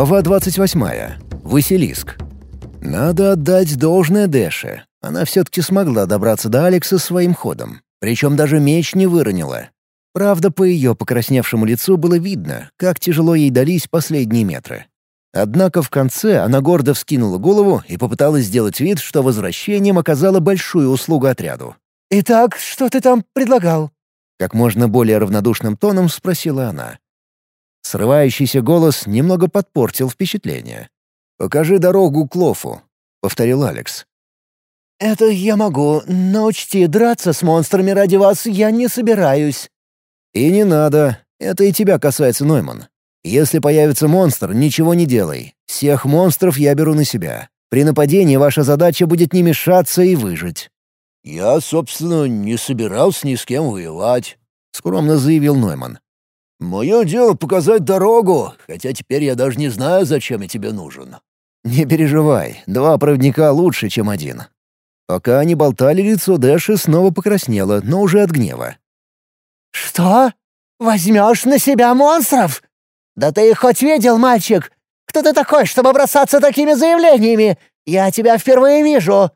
Глава 28. Василиск. Надо отдать должное Дэше. Она все-таки смогла добраться до Алекса своим ходом. Причем даже меч не выронила. Правда, по ее покрасневшему лицу было видно, как тяжело ей дались последние метры. Однако в конце она гордо вскинула голову и попыталась сделать вид, что возвращением оказала большую услугу отряду. «Итак, что ты там предлагал?» Как можно более равнодушным тоном спросила она. Срывающийся голос немного подпортил впечатление. «Покажи дорогу к Лофу», — повторил Алекс. «Это я могу, но учти, драться с монстрами ради вас я не собираюсь». «И не надо. Это и тебя касается, Нойман. Если появится монстр, ничего не делай. Всех монстров я беру на себя. При нападении ваша задача будет не мешаться и выжить. «Я, собственно, не собирался ни с кем воевать», — скромно заявил Нойман. «Мое дело показать дорогу, хотя теперь я даже не знаю, зачем я тебе нужен». «Не переживай, два проводника лучше, чем один». Пока они болтали, лицо Дэши снова покраснело, но уже от гнева. «Что? Возьмешь на себя монстров? Да ты их хоть видел, мальчик? Кто ты такой, чтобы бросаться такими заявлениями? Я тебя впервые вижу!»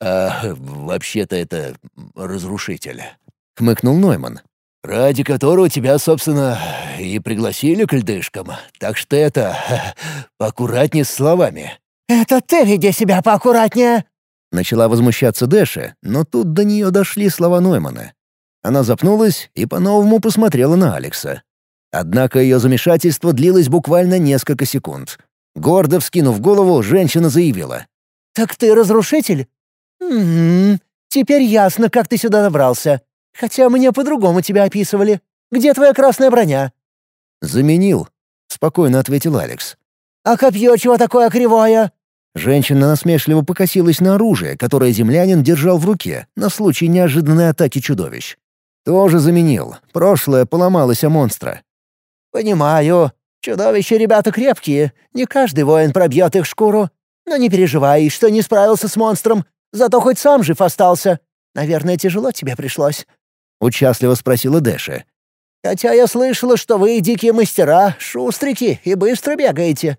«А вообще-то это разрушитель», — хмыкнул Нойман. «Ради которого тебя, собственно, и пригласили к льдышкам. Так что это... поаккуратнее с словами». «Это ты веди себя поаккуратнее!» Начала возмущаться Дэша, но тут до нее дошли слова Ноймана. Она запнулась и по-новому посмотрела на Алекса. Однако ее замешательство длилось буквально несколько секунд. Гордо вскинув голову, женщина заявила. «Так ты разрушитель? «Угу. Теперь ясно, как ты сюда добрался. Хотя мне по-другому тебя описывали. Где твоя красная броня?» «Заменил», — спокойно ответил Алекс. «А копье чего такое кривое?» Женщина насмешливо покосилась на оружие, которое землянин держал в руке на случай неожиданной атаки чудовищ. «Тоже заменил. Прошлое поломалось о монстра». «Понимаю. Чудовища ребята крепкие. Не каждый воин пробьет их шкуру. Но не переживай, что не справился с монстром. Зато хоть сам жив остался. Наверное, тяжело тебе пришлось». Участливо спросила Дэша. «Хотя я слышала, что вы дикие мастера, шустрики и быстро бегаете».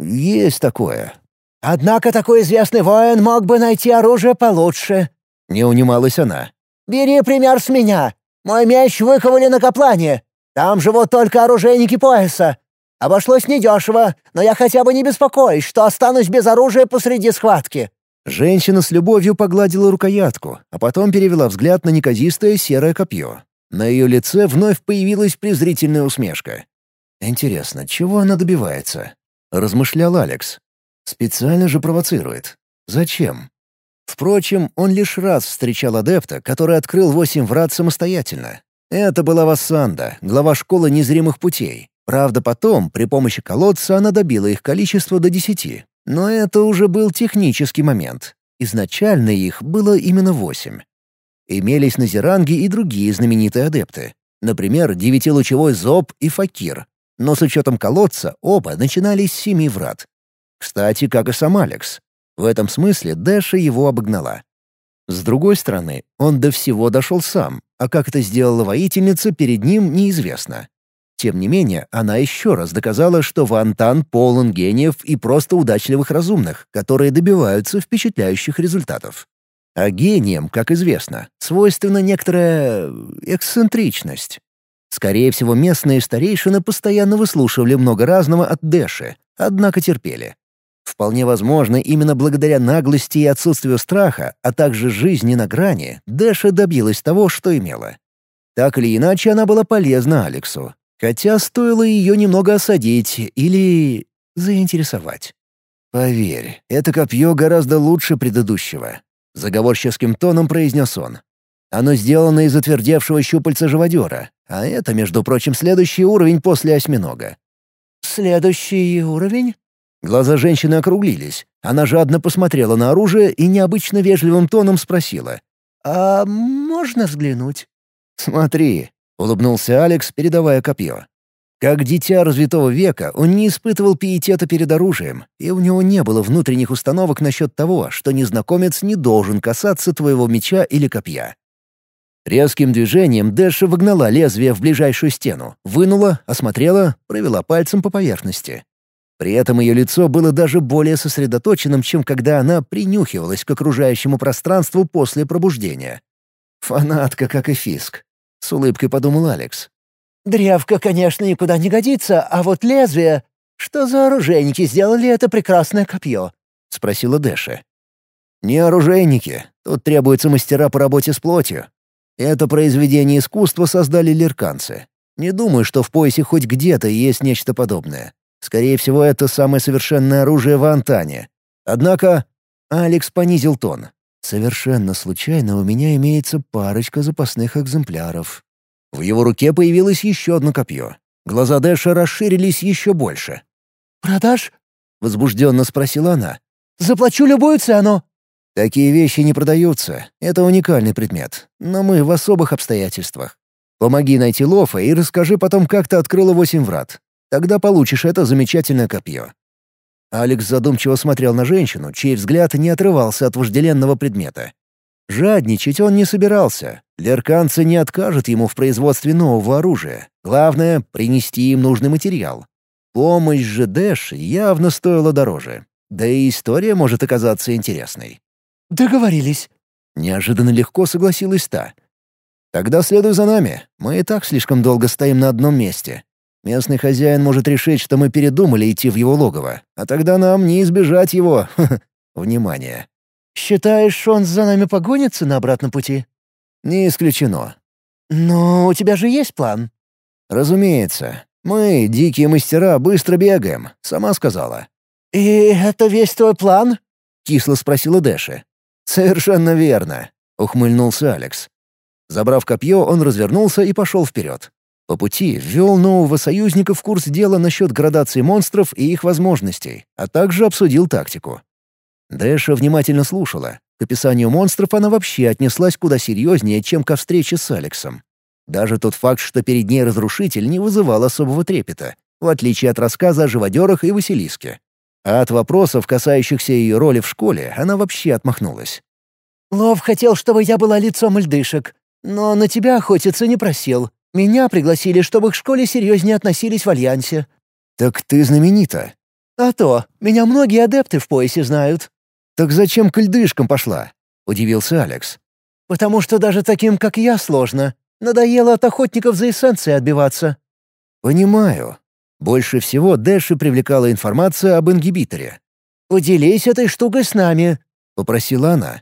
«Есть такое». «Однако такой известный воин мог бы найти оружие получше». Не унималась она. «Бери пример с меня. Мой меч выковали на Каплане. Там живут только оружейники пояса. Обошлось недешево, но я хотя бы не беспокоюсь, что останусь без оружия посреди схватки. Женщина с любовью погладила рукоятку, а потом перевела взгляд на неказистое серое копье. На ее лице вновь появилась презрительная усмешка. «Интересно, чего она добивается?» — размышлял Алекс. «Специально же провоцирует. Зачем?» Впрочем, он лишь раз встречал адепта, который открыл восемь врат самостоятельно. Это была Вассанда, глава школы незримых путей. Правда, потом, при помощи колодца, она добила их количество до десяти. Но это уже был технический момент. Изначально их было именно восемь. Имелись на Зеранге и другие знаменитые адепты. Например, девятилучевой Зоб и Факир. Но с учетом колодца оба начинали с семи врат. Кстати, как и сам Алекс. В этом смысле Дэша его обогнала. С другой стороны, он до всего дошел сам, а как это сделала воительница, перед ним неизвестно. Тем не менее, она еще раз доказала, что Вантан полон гениев и просто удачливых разумных, которые добиваются впечатляющих результатов. А гениям, как известно, свойственна некоторая эксцентричность. Скорее всего, местные старейшины постоянно выслушивали много разного от Дэши, однако терпели. Вполне возможно, именно благодаря наглости и отсутствию страха, а также жизни на грани, Дэша добилась того, что имела. Так или иначе, она была полезна Алексу, Хотя стоило ее немного осадить или заинтересовать. «Поверь, это копье гораздо лучше предыдущего», — заговорческим тоном произнес он. «Оно сделано из отвердевшего щупальца живодера, а это, между прочим, следующий уровень после осьминога». «Следующий уровень?» Глаза женщины округлились. Она жадно посмотрела на оружие и необычно вежливым тоном спросила. «А можно взглянуть?» «Смотри, — улыбнулся Алекс, передавая копье. Как дитя развитого века, он не испытывал пиетета перед оружием, и у него не было внутренних установок насчет того, что незнакомец не должен касаться твоего меча или копья. Резким движением Дэша выгнала лезвие в ближайшую стену, вынула, осмотрела, провела пальцем по поверхности. При этом ее лицо было даже более сосредоточенным, чем когда она принюхивалась к окружающему пространству после пробуждения. Фанатка, как и Фиск. С улыбкой подумал Алекс. «Древко, конечно, никуда не годится, а вот лезвие... Что за оружейники сделали это прекрасное копье?» — спросила Дэша. «Не оружейники. Тут требуются мастера по работе с плотью. Это произведение искусства создали лирканцы. Не думаю, что в поясе хоть где-то есть нечто подобное. Скорее всего, это самое совершенное оружие в Антане. Однако Алекс понизил тон. Совершенно случайно у меня имеется парочка запасных экземпляров. В его руке появилось еще одно копье. Глаза Дэша расширились еще больше. «Продашь?» — возбужденно спросила она. «Заплачу любую цену». «Такие вещи не продаются. Это уникальный предмет. Но мы в особых обстоятельствах. Помоги найти Лофа и расскажи потом, как ты открыла восемь врат. Тогда получишь это замечательное копье. Алекс задумчиво смотрел на женщину, чей взгляд не отрывался от вожделенного предмета. Жадничать он не собирался. Лерканцы не откажут ему в производстве нового оружия. Главное — принести им нужный материал. Помощь же Дэш явно стоила дороже. Да и история может оказаться интересной. «Договорились». Неожиданно легко согласилась та. «Тогда следуй за нами. Мы и так слишком долго стоим на одном месте. Местный хозяин может решить, что мы передумали идти в его логово, а тогда нам не избежать его... внимания. «Считаешь, он за нами погонится на обратном пути?» «Не исключено». «Но у тебя же есть план?» «Разумеется. Мы, дикие мастера, быстро бегаем, сама сказала». «И это весь твой план?» — кисло спросила Дэша. «Совершенно верно», — ухмыльнулся Алекс. Забрав копье, он развернулся и пошел вперед. По пути ввел нового союзника в курс дела насчет градации монстров и их возможностей, а также обсудил тактику. Дэша внимательно слушала. К описанию монстров она вообще отнеслась куда серьезнее, чем ко встрече с Алексом. Даже тот факт, что перед ней разрушитель, не вызывал особого трепета, в отличие от рассказа о живодерах и Василиске. А от вопросов, касающихся ее роли в школе, она вообще отмахнулась. «Лов хотел, чтобы я была лицом льдышек, но на тебя охотиться не просил. Меня пригласили, чтобы к школе серьезнее относились в Альянсе». «Так ты знаменита». «А то, меня многие адепты в поясе знают». «Так зачем к льдышкам пошла?» — удивился Алекс. «Потому что даже таким, как я, сложно. Надоело от охотников за эссенцией отбиваться». «Понимаю. Больше всего Дэши привлекала информация об ингибиторе. «Поделись этой штукой с нами», — попросила она.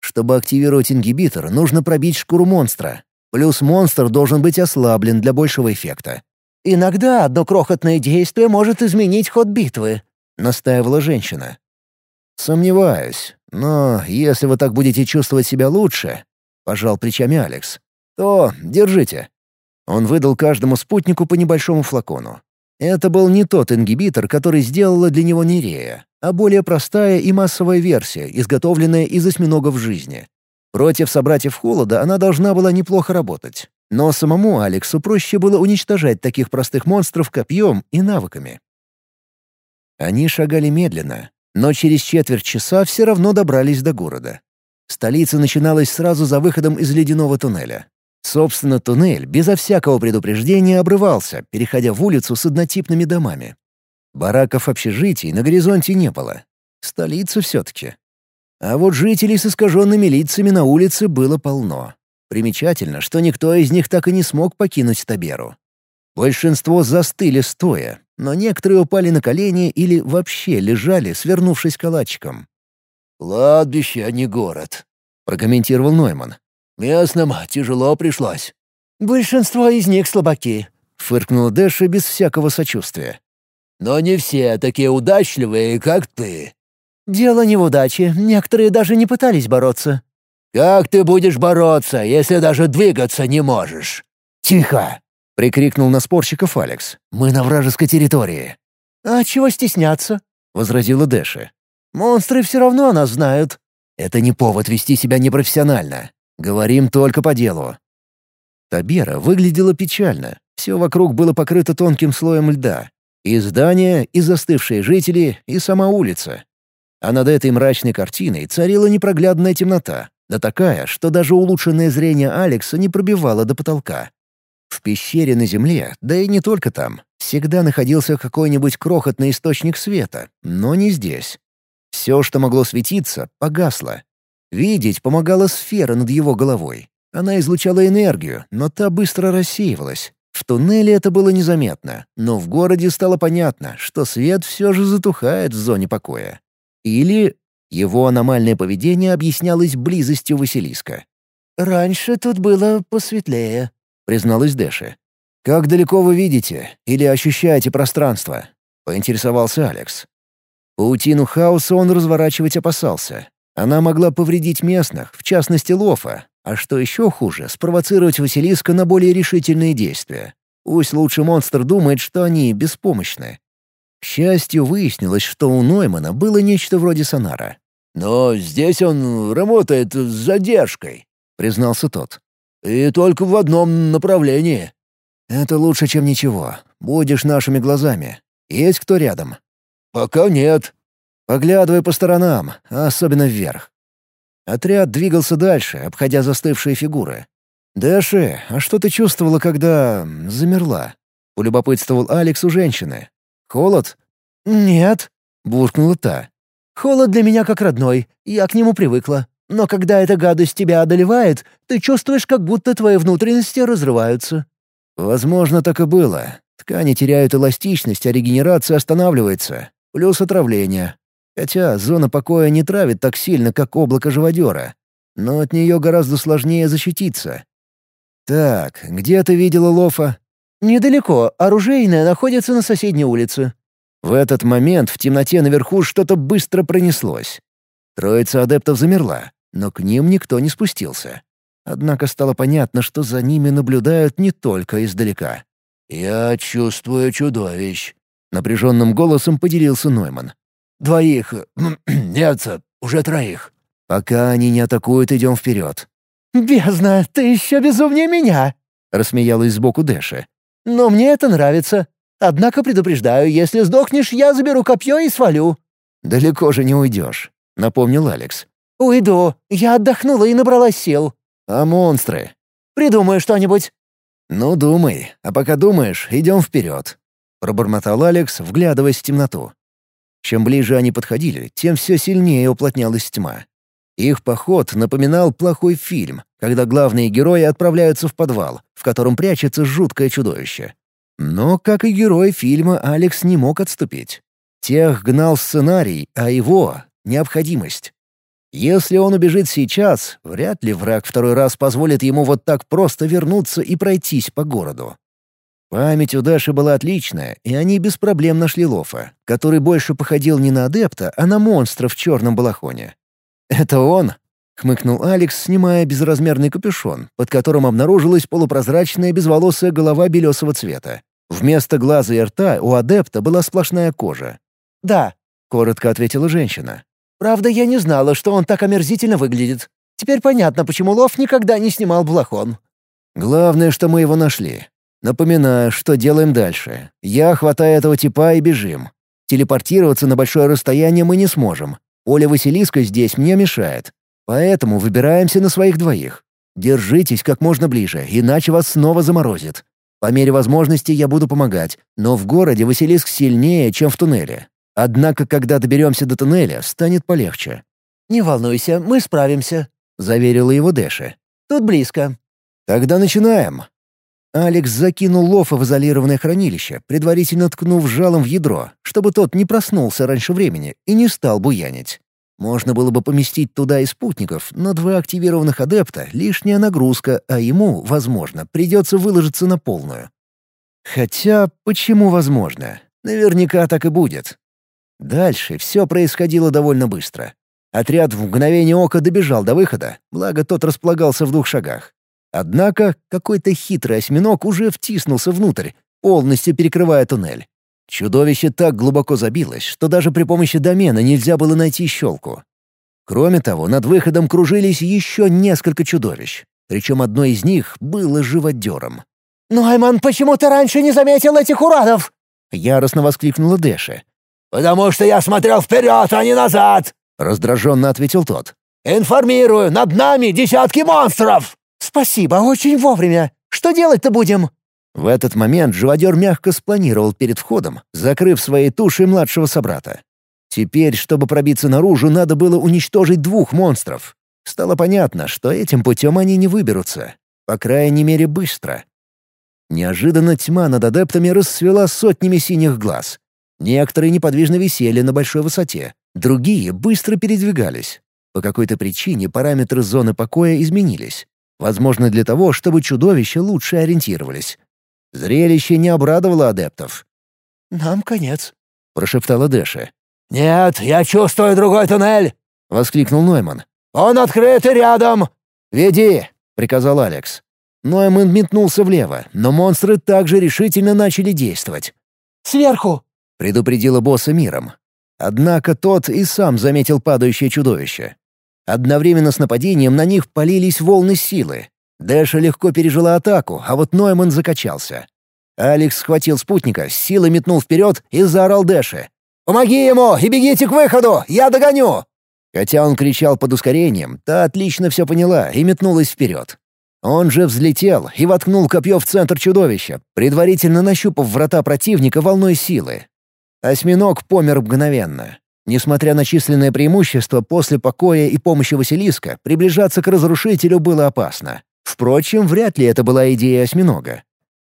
Чтобы активировать ингибитор, нужно пробить шкуру монстра. Плюс монстр должен быть ослаблен для большего эффекта. «Иногда одно крохотное действие может изменить ход битвы», — настаивала женщина. «Сомневаюсь, но если вы так будете чувствовать себя лучше», — пожал плечами Алекс, — «то держите». Он выдал каждому спутнику по небольшому флакону. Это был не тот ингибитор, который сделала для него Нерея, а более простая и массовая версия, изготовленная из осьминогов жизни. Против собратьев Холода она должна была неплохо работать. Но самому Алексу проще было уничтожать таких простых монстров копьем и навыками. Они шагали медленно, но через четверть часа все равно добрались до города. Столица начиналась сразу за выходом из ледяного туннеля. Собственно, туннель безо всякого предупреждения обрывался, переходя в улицу с однотипными домами. Бараков общежитий на горизонте не было. Столица все-таки. А вот жителей с искаженными лицами на улице было полно. Примечательно, что никто из них так и не смог покинуть Таберу. Большинство застыли стоя, но некоторые упали на колени или вообще лежали, свернувшись калачиком. «Кладбище, а не город», — прокомментировал Нойман. «Местным тяжело пришлось». «Большинство из них слабаки», — фыркнул Дэша без всякого сочувствия. «Но не все такие удачливые, как ты. «Дело не в удаче. Некоторые даже не пытались бороться». «Как ты будешь бороться, если даже двигаться не можешь?» «Тихо!» — прикрикнул на спорщиков Алекс. «Мы на вражеской территории». «А чего стесняться?» — возразила Дэши. «Монстры все равно нас знают». «Это не повод вести себя непрофессионально. Говорим только по делу». Табера выглядела печально. Все вокруг было покрыто тонким слоем льда. И здания, и застывшие жители, и сама улица. А над этой мрачной картиной царила непроглядная темнота, да такая, что даже улучшенное зрение Алекса не пробивало до потолка. В пещере на земле, да и не только там, всегда находился какой-нибудь крохотный источник света, но не здесь. Все, что могло светиться, погасло. Видеть помогала сфера над его головой. Она излучала энергию, но та быстро рассеивалась. В туннеле это было незаметно, но в городе стало понятно, что свет все же затухает в зоне покоя. Или его аномальное поведение объяснялось близостью Василиска. «Раньше тут было посветлее», — призналась Дэши. «Как далеко вы видите или ощущаете пространство?» — поинтересовался Алекс. Паутину хаоса он разворачивать опасался. Она могла повредить местных, в частности Лофа, а что еще хуже, спровоцировать Василиска на более решительные действия. Пусть лучше монстр думает, что они беспомощны. К счастью, выяснилось, что у Ноймана было нечто вроде сонара. «Но здесь он работает с задержкой», — признался тот. «И только в одном направлении». «Это лучше, чем ничего. Будешь нашими глазами. Есть кто рядом?» «Пока нет». «Поглядывай по сторонам, особенно вверх». Отряд двигался дальше, обходя застывшие фигуры. «Дэши, а что ты чувствовала, когда... замерла?» — полюбопытствовал Алекс у женщины. «Холод?» «Нет», — буркнула та. «Холод для меня как родной, я к нему привыкла. Но когда эта гадость тебя одолевает, ты чувствуешь, как будто твои внутренности разрываются». «Возможно, так и было. Ткани теряют эластичность, а регенерация останавливается. Плюс отравление. Хотя зона покоя не травит так сильно, как облако живодера. Но от нее гораздо сложнее защититься. «Так, где ты видела Лофа?» «Недалеко. Оружейная находится на соседней улице». В этот момент в темноте наверху что-то быстро пронеслось. Троица адептов замерла, но к ним никто не спустился. Однако стало понятно, что за ними наблюдают не только издалека. «Я чувствую чудовищ», — напряженным голосом поделился Нойман. «Двоих... нет, уже троих». «Пока они не атакуют, идем вперед». «Бездна, ты еще безумнее меня!» — рассмеялась сбоку Дэша. «Но мне это нравится. Однако предупреждаю, если сдохнешь, я заберу копье и свалю». «Далеко же не уйдешь», — напомнил Алекс. «Уйду. Я отдохнула и набралась сил». «А монстры?» «Придумаю что-нибудь». «Ну, думай. А пока думаешь, идем вперед», — пробормотал Алекс, вглядываясь в темноту. Чем ближе они подходили, тем все сильнее уплотнялась тьма. Их поход напоминал плохой фильм, когда главные герои отправляются в подвал, в котором прячется жуткое чудовище. Но, как и герой фильма, Алекс не мог отступить. Тех гнал сценарий, а его — необходимость. Если он убежит сейчас, вряд ли враг второй раз позволит ему вот так просто вернуться и пройтись по городу. Память у Даши была отличная, и они без проблем нашли Лофа, который больше походил не на адепта, а на монстра в черном балахоне. «Это он?» — хмыкнул Алекс, снимая безразмерный капюшон, под которым обнаружилась полупрозрачная безволосая голова белесого цвета. Вместо глаза и рта у адепта была сплошная кожа. «Да», — коротко ответила женщина. «Правда, я не знала, что он так омерзительно выглядит. Теперь понятно, почему Лов никогда не снимал блохон». «Главное, что мы его нашли. Напоминаю, что делаем дальше. Я хватаю этого типа и бежим. Телепортироваться на большое расстояние мы не сможем. Оля Василиска здесь мне мешает. Поэтому выбираемся на своих двоих. Держитесь как можно ближе, иначе вас снова заморозит. По мере возможности я буду помогать, но в городе Василиск сильнее, чем в туннеле. Однако, когда доберемся до туннеля, станет полегче». «Не волнуйся, мы справимся», — заверила его Дэша. «Тут близко». «Тогда начинаем». Алекс закинул Лофа в изолированное хранилище, предварительно ткнув жалом в ядро, чтобы тот не проснулся раньше времени и не стал буянить. Можно было бы поместить туда и спутников, но два активированных адепта — лишняя нагрузка, а ему, возможно, придется выложиться на полную. Хотя, почему возможно? Наверняка так и будет. Дальше все происходило довольно быстро. Отряд в мгновение ока добежал до выхода, благо тот располагался в двух шагах. Однако какой-то хитрый осьминог уже втиснулся внутрь, полностью перекрывая туннель. Чудовище так глубоко забилось, что даже при помощи домена нельзя было найти щелку. Кроме того, над выходом кружились еще несколько чудовищ. Причем одно из них было живодером. «Нойман, почему ты раньше не заметил этих урадов?» — яростно воскликнула Дэша. «Потому что я смотрел вперед, а не назад!» — раздраженно ответил тот. «Информирую, над нами десятки монстров!» «Спасибо, очень вовремя. Что делать-то будем?» В этот момент живодер мягко спланировал перед входом, закрыв своей тушей младшего собрата. Теперь, чтобы пробиться наружу, надо было уничтожить двух монстров. Стало понятно, что этим путем они не выберутся. По крайней мере, быстро. Неожиданно тьма над адептами расцвела сотнями синих глаз. Некоторые неподвижно висели на большой высоте, другие быстро передвигались. По какой-то причине параметры зоны покоя изменились. Возможно, для того, чтобы чудовища лучше ориентировались. Зрелище не обрадовало адептов. «Нам конец», — прошептала Дэша. «Нет, я чувствую другой туннель!» — воскликнул Нойман. «Он открыт и рядом!» «Веди!» — приказал Алекс. Нойман метнулся влево, но монстры также решительно начали действовать. «Сверху!» — предупредила босса миром. Однако тот и сам заметил падающее чудовище. Одновременно с нападением на них полились волны силы, Дэша легко пережила атаку, а вот Нойман закачался. Алекс схватил спутника, силой метнул вперед и заорал Дэше. «Помоги ему и бегите к выходу! Я догоню!» Хотя он кричал под ускорением, та отлично все поняла и метнулась вперед. Он же взлетел и воткнул копье в центр чудовища, предварительно нащупав врата противника волной силы. Осьминог помер мгновенно. Несмотря на численное преимущество, после покоя и помощи Василиска приближаться к разрушителю было опасно. Впрочем, вряд ли это была идея осьминога.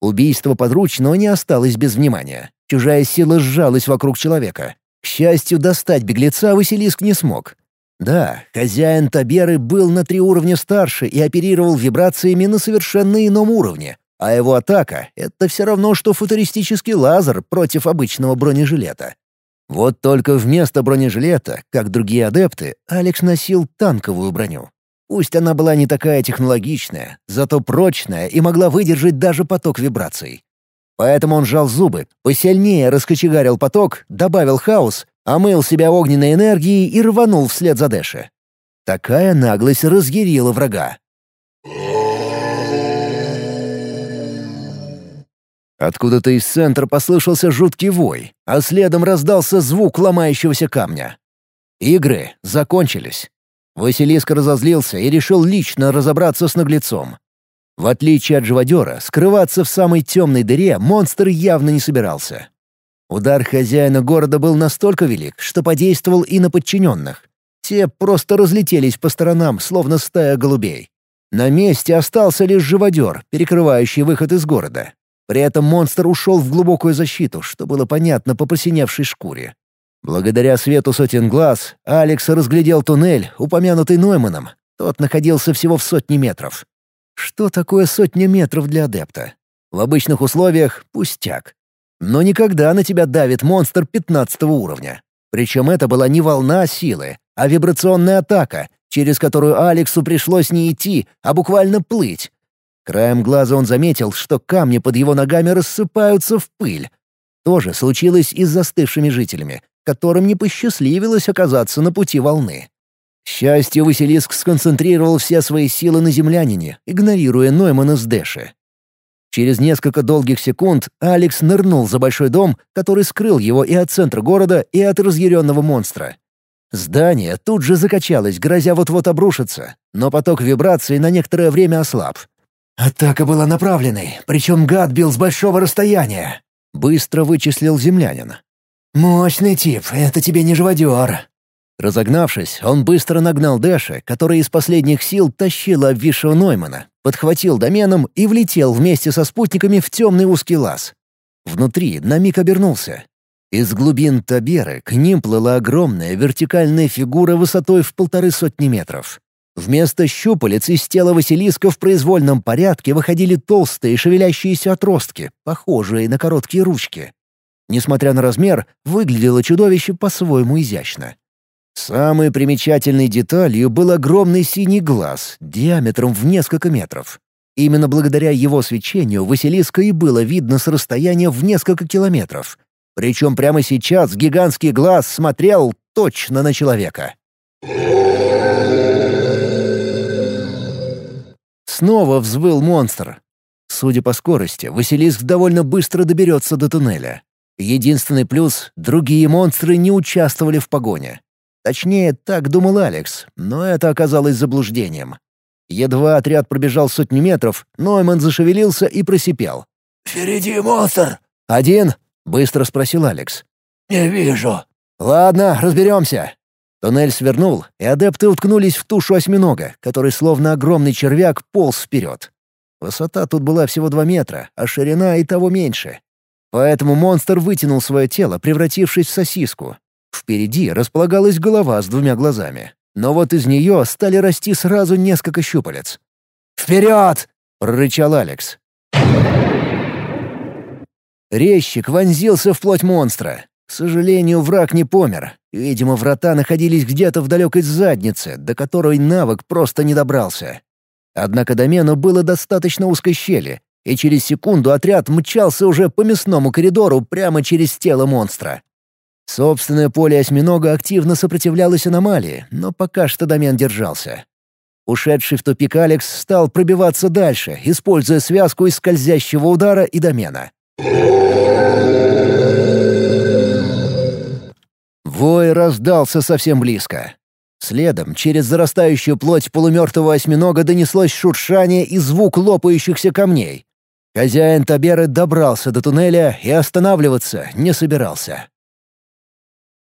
Убийство подручного не осталось без внимания. Чужая сила сжалась вокруг человека. К счастью, достать беглеца Василиск не смог. Да, хозяин Таберы был на три уровня старше и оперировал вибрациями на совершенно ином уровне, а его атака — это все равно, что футуристический лазер против обычного бронежилета. Вот только вместо бронежилета, как другие адепты, Алекс носил танковую броню. Пусть она была не такая технологичная, зато прочная и могла выдержать даже поток вибраций. Поэтому он сжал зубы, посильнее раскочегарил поток, добавил хаос, омыл себя огненной энергией и рванул вслед за Дэши. Такая наглость разъярила врага. Откуда-то из центра послышался жуткий вой, а следом раздался звук ломающегося камня. Игры закончились. Василиск разозлился и решил лично разобраться с наглецом. В отличие от живодера, скрываться в самой темной дыре монстр явно не собирался. Удар хозяина города был настолько велик, что подействовал и на подчиненных. Те просто разлетелись по сторонам, словно стая голубей. На месте остался лишь живодер, перекрывающий выход из города. При этом монстр ушел в глубокую защиту, что было понятно по посиневшей шкуре. Благодаря свету сотен глаз Алекс разглядел туннель, упомянутый Нойманом. Тот находился всего в сотне метров. Что такое сотня метров для адепта? В обычных условиях — пустяк. Но никогда на тебя давит монстр пятнадцатого уровня. Причем это была не волна силы, а вибрационная атака, через которую Алексу пришлось не идти, а буквально плыть. Краем глаза он заметил, что камни под его ногами рассыпаются в пыль. То же случилось и с застывшими жителями, которым не посчастливилось оказаться на пути волны. К счастью, Василиск сконцентрировал все свои силы на землянине, игнорируя Ноймана с Дэши. Через несколько долгих секунд Алекс нырнул за большой дом, который скрыл его и от центра города, и от разъяренного монстра. Здание тут же закачалось, грозя вот-вот обрушиться, но поток вибраций на некоторое время ослаб. «Атака была направленной, причем гад бил с большого расстояния», — быстро вычислил землянин. «Мощный тип, это тебе не живодер». Разогнавшись, он быстро нагнал Дэша, который из последних сил тащил обвисшего Ноймана, подхватил доменом и влетел вместе со спутниками в темный узкий лаз. Внутри на миг обернулся. Из глубин Таберы к ним плыла огромная вертикальная фигура высотой в полторы сотни метров. Вместо щупалец из тела Василиска в произвольном порядке выходили толстые шевелящиеся отростки, похожие на короткие ручки. Несмотря на размер, выглядело чудовище по-своему изящно. Самой примечательной деталью был огромный синий глаз, диаметром в несколько метров. Именно благодаря его свечению Василиска и было видно с расстояния в несколько километров. Причем прямо сейчас гигантский глаз смотрел точно на человека. Снова взвыл монстр. Судя по скорости, Василиск довольно быстро доберется до туннеля. Единственный плюс — другие монстры не участвовали в погоне. Точнее, так думал Алекс, но это оказалось заблуждением. Едва отряд пробежал сотни метров, Нойман зашевелился и просипел. «Впереди монстр!» «Один?» — быстро спросил Алекс. «Не вижу». «Ладно, разберемся». Туннель свернул, и адепты уткнулись в тушу осьминога, который словно огромный червяк полз вперед. Высота тут была всего два метра, а ширина и того меньше. Поэтому монстр вытянул свое тело, превратившись в сосиску. Впереди располагалась голова с двумя глазами. Но вот из нее стали расти сразу несколько щупалец. «Вперед!» — прорычал Алекс. Резчик вонзился в плоть монстра. К сожалению, враг не помер. Видимо, врата находились где-то в далекой заднице, до которой навык просто не добрался. Однако домену было достаточно узкой щели, и через секунду отряд мчался уже по мясному коридору прямо через тело монстра. Собственное поле осьминога активно сопротивлялось аномалии, но пока что домен держался. Ушедший в тупик Алекс стал пробиваться дальше, используя связку из скользящего удара и домена. Вой раздался совсем близко. Следом через зарастающую плоть полумертвого осьминога донеслось шуршание и звук лопающихся камней. Хозяин Таберы добрался до туннеля и останавливаться не собирался.